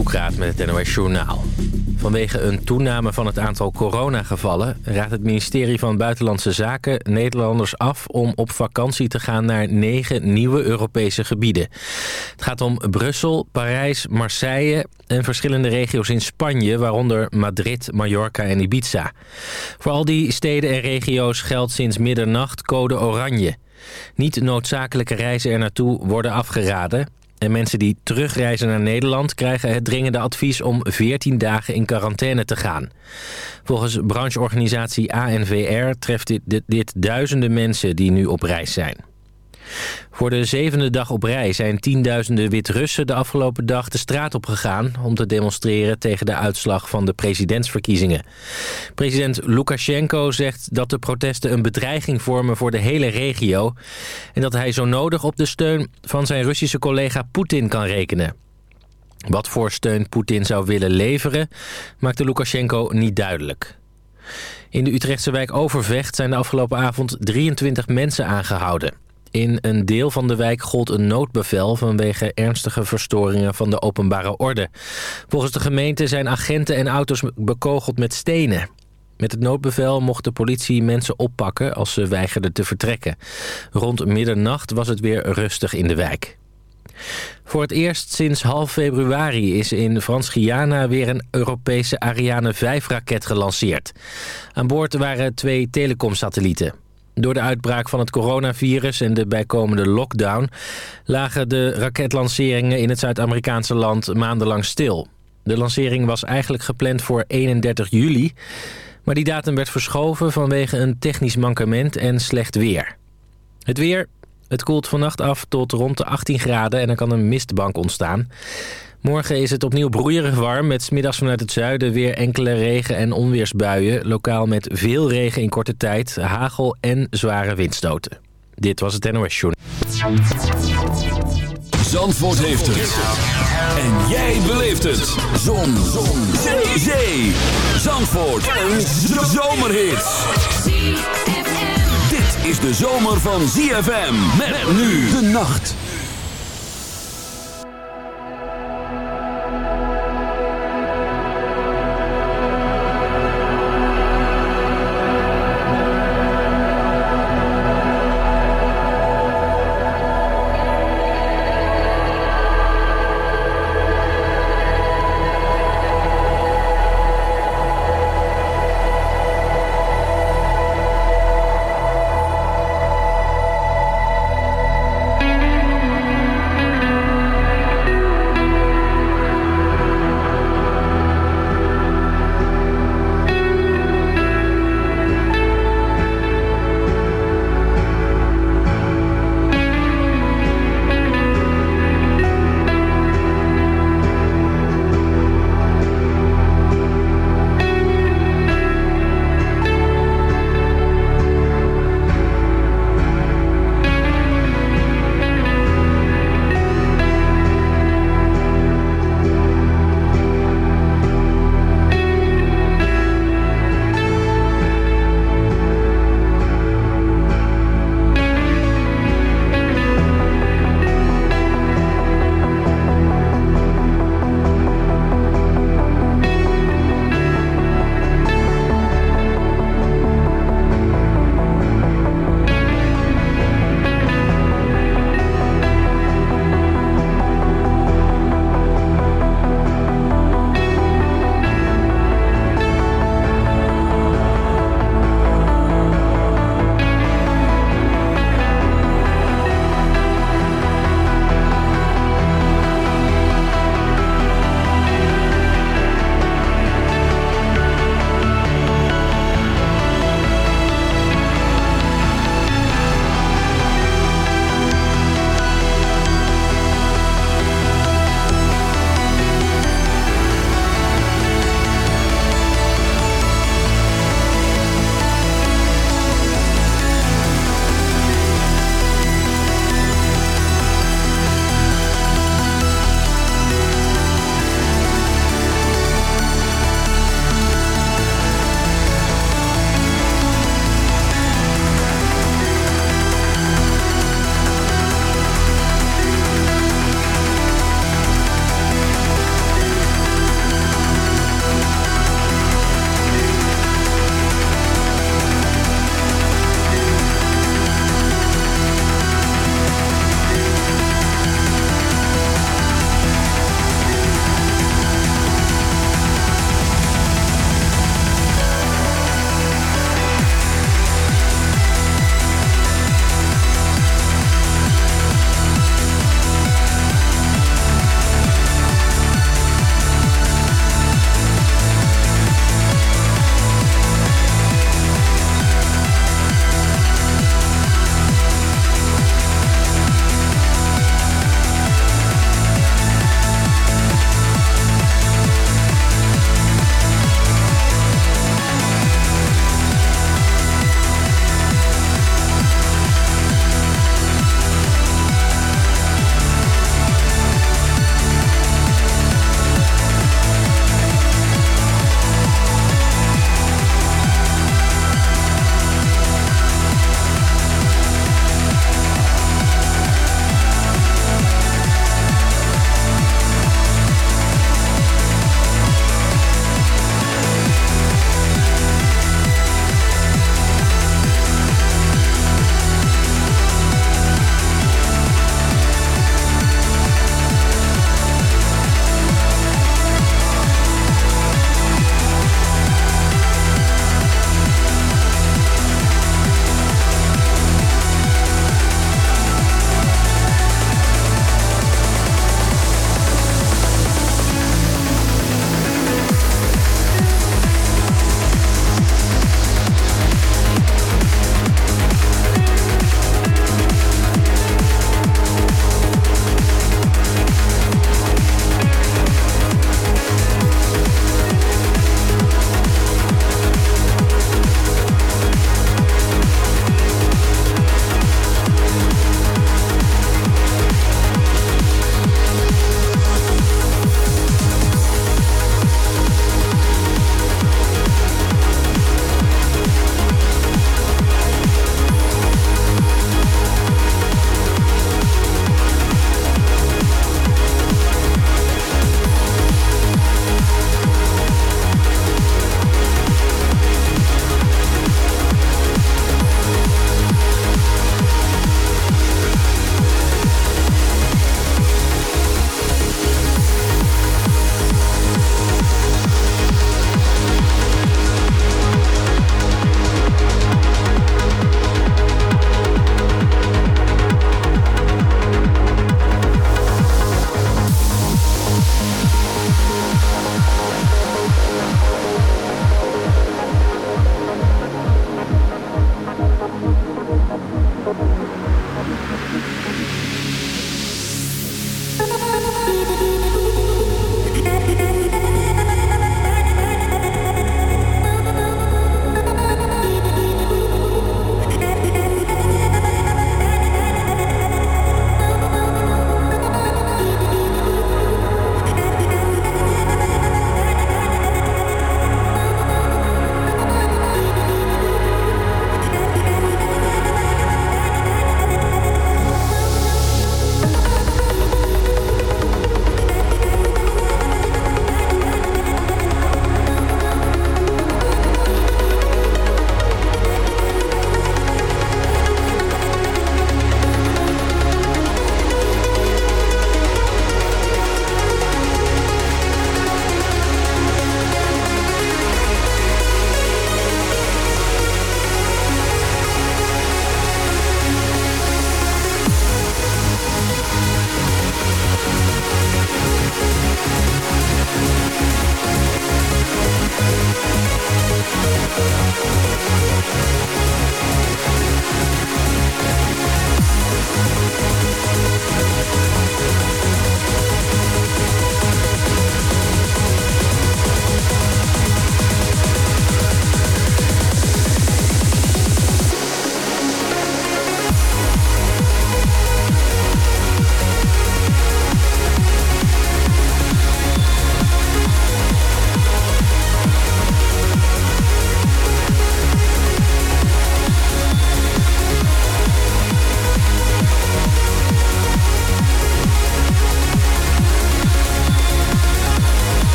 Met het NOS Journaal. Vanwege een toename van het aantal coronagevallen... raadt het ministerie van Buitenlandse Zaken Nederlanders af... om op vakantie te gaan naar negen nieuwe Europese gebieden. Het gaat om Brussel, Parijs, Marseille en verschillende regio's in Spanje... waaronder Madrid, Mallorca en Ibiza. Voor al die steden en regio's geldt sinds middernacht code oranje... Niet noodzakelijke reizen er naartoe worden afgeraden. En mensen die terugreizen naar Nederland krijgen het dringende advies om 14 dagen in quarantaine te gaan. Volgens brancheorganisatie ANVR treft dit, dit duizenden mensen die nu op reis zijn. Voor de zevende dag op rij zijn tienduizenden Wit-Russen de afgelopen dag de straat op gegaan om te demonstreren tegen de uitslag van de presidentsverkiezingen. President Lukashenko zegt dat de protesten een bedreiging vormen voor de hele regio en dat hij zo nodig op de steun van zijn Russische collega Poetin kan rekenen. Wat voor steun Poetin zou willen leveren, maakte Lukashenko niet duidelijk. In de Utrechtse wijk Overvecht zijn de afgelopen avond 23 mensen aangehouden. In een deel van de wijk gold een noodbevel vanwege ernstige verstoringen van de openbare orde. Volgens de gemeente zijn agenten en auto's bekogeld met stenen. Met het noodbevel mocht de politie mensen oppakken als ze weigerden te vertrekken. Rond middernacht was het weer rustig in de wijk. Voor het eerst sinds half februari is in Frans-Guyana weer een Europese Ariane 5-raket gelanceerd. Aan boord waren twee telecomsatellieten. Door de uitbraak van het coronavirus en de bijkomende lockdown... lagen de raketlanceringen in het Zuid-Amerikaanse land maandenlang stil. De lancering was eigenlijk gepland voor 31 juli... maar die datum werd verschoven vanwege een technisch mankement en slecht weer. Het weer, het koelt vannacht af tot rond de 18 graden en er kan een mistbank ontstaan... Morgen is het opnieuw broeierig warm met smiddags vanuit het zuiden weer enkele regen- en onweersbuien. Lokaal met veel regen in korte tijd, hagel en zware windstoten. Dit was het NOS Journal. Zandvoort heeft het. En jij beleeft het. Zon. Zon. Zee. Zee. Zandvoort. Een zomerhit. Dit is de zomer van ZFM. Met nu de nacht.